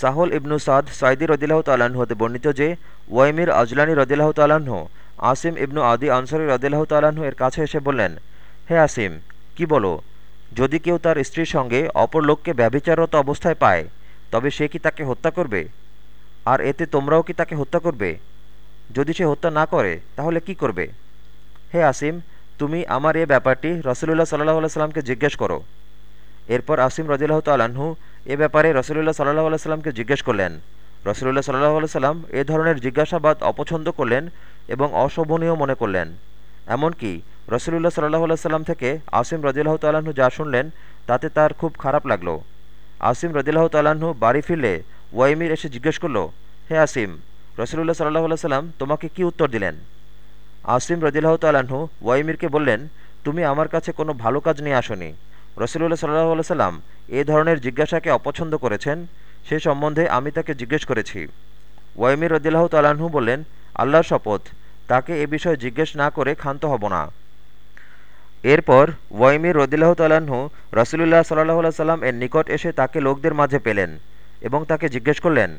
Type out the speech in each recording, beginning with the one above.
সাহল ইবনু সাদ সাইদি রদিল্লাহ তাল্লাহ্ন হতে বর্ণিত যে, ওয়াইমির আজলানী রদিল্লাহ তাল্লাহ্ন আসিম ইবনু আদি আনসারি রদিল্লাহ তাল্লাহ্ন এর কাছে এসে বললেন, হে আসিম, কি বলো? যদি কেউ তার স্ত্রীর সঙ্গে অপর লোককে ব্যভিচারত অবস্থায় পায়, তবে সে কি তাকে হত্যা করবে? আর এতে তোমরাও কি তাকে হত্যা করবে? যদি সে হত্যা না করে, তাহলে কি করবে? হে আসিম, তুমি আমার এ ব্যাপারটি রসুলুল্লাহ সাল্লাহ সাল্লামকে জিজ্ঞেস করো। এরপর আসিম রদিল্লাহ তাল্লাহ্ন এ ব্যাপারে রসুলুল্লাহ সাল্লাহ আলাইস্লামকে জিজ্ঞেস করলেন। রসুলুল্লাহ সাল্লাহ আলাইস্লাম এ ধরনের জিজ্ঞাসাবাদ অপছন্দ করলেন এবং অশোভনীয় মনে করলেন। এমনকি রসুলুল্লাহ সাল্লাহ আলাইস্লাম থেকে আসিম রদিল্লাহ তাল্লাহ্ন যা শুনলেন, তাতে তার খুব খারাপ লাগল। আসিম রদিল্লাহ তাল্লাহ্ন বাড়ি ফিরলে ওয়াইমির এসে জিজ্ঞেস করল, হে আসিম, রসুলুল্লাহ সাল্লাহ সাল্লাম তোমাকে কি উত্তর দিলেন? আসিম রদিল্লাহ তাল্লাহ্ন ওয়াইমিরকে বললেন, তুমি আমার কাছে কোনো ভালো কাজ নিয়ে আসনি। রসুলুল্লাহ সাল্লাহ সাল্লাম এ ধরনের জিজ্ঞাসাকে অপছন্দ করেছেন, সে সম্বন্ধে আমি তাকে জিজ্ঞেস করেছি। ওয়াইমির রদিল্লাহ তাল্লাহ্ন বললেন, আল্লাহর শপথ, তাকে এ বিষয়ে জিজ্ঞেস না করে ক্ষান্ত হব না। এরপর ওয়াইমির রদিল্লাহ তাল্লাহ্ন রসুলুল্লাহ সাল্লাহ সাল্লাম এর নিকট এসে তাকে লোকদের মাঝে পেলেন এবং তাকে জিজ্ঞেস করলেন,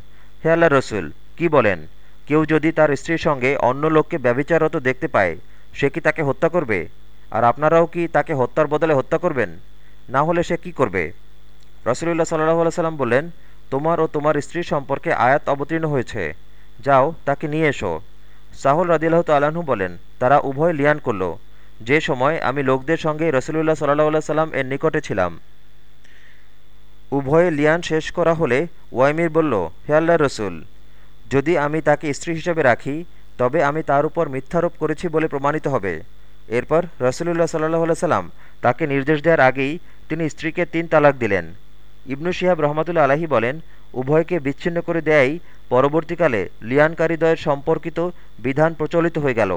হে আল্লাহ রসুল, কি বলেন? কেউ যদি তার স্ত্রীর সঙ্গে অন্য লোককে ব্যবিচারত দেখতে পায়, সে কি তাকে হত্যা করবে? আর আপনারাও কি তাকে হত্যার বদলে হত্যা করবেন? না হলে সে কি করবে? রসুলুল্লাহ সাল্লাহ সাল্লাম বললেন, তোমার ও তোমার স্ত্রীর সম্পর্কে আয়াত অবতীর্ণ হয়েছে। যাও, তাকে নিয়ে এসো। সাহুল রাদিল্লাহ তাল্লাহ্ন বলেন, তারা উভয় লিয়ান করল। যে সময় আমি লোকদের সঙ্গে রসুলুল্লাহ সাল্লাহ সাল্লাম এর নিকটে ছিলাম। উভয়ে লিয়ান শেষ করা হলে ওয়াইমির বলল, হে আল্লাহ রসুল, যদি আমি তাকে স্ত্রী হিসেবে রাখি, তবে আমি তার উপর মিথ্যারোপ করেছি বলে প্রমাণিত হবে। এরপর রসুলুল্লাহ সাল্লাহ সাল্লাম তাকে নির্দেশ দেওয়ার আগেই তিনি স্ত্রীকে তিন তালাক দিলেন। ইবনু শিহাব রহমতুল্লা আলাহি বলেন, উভয়কে বিচ্ছিন্ন করে দেয়াই পরবর্তীকালে লিয়ানকারীদ্বয়ের সম্পর্কিত বিধান প্রচলিত হয়ে গেল।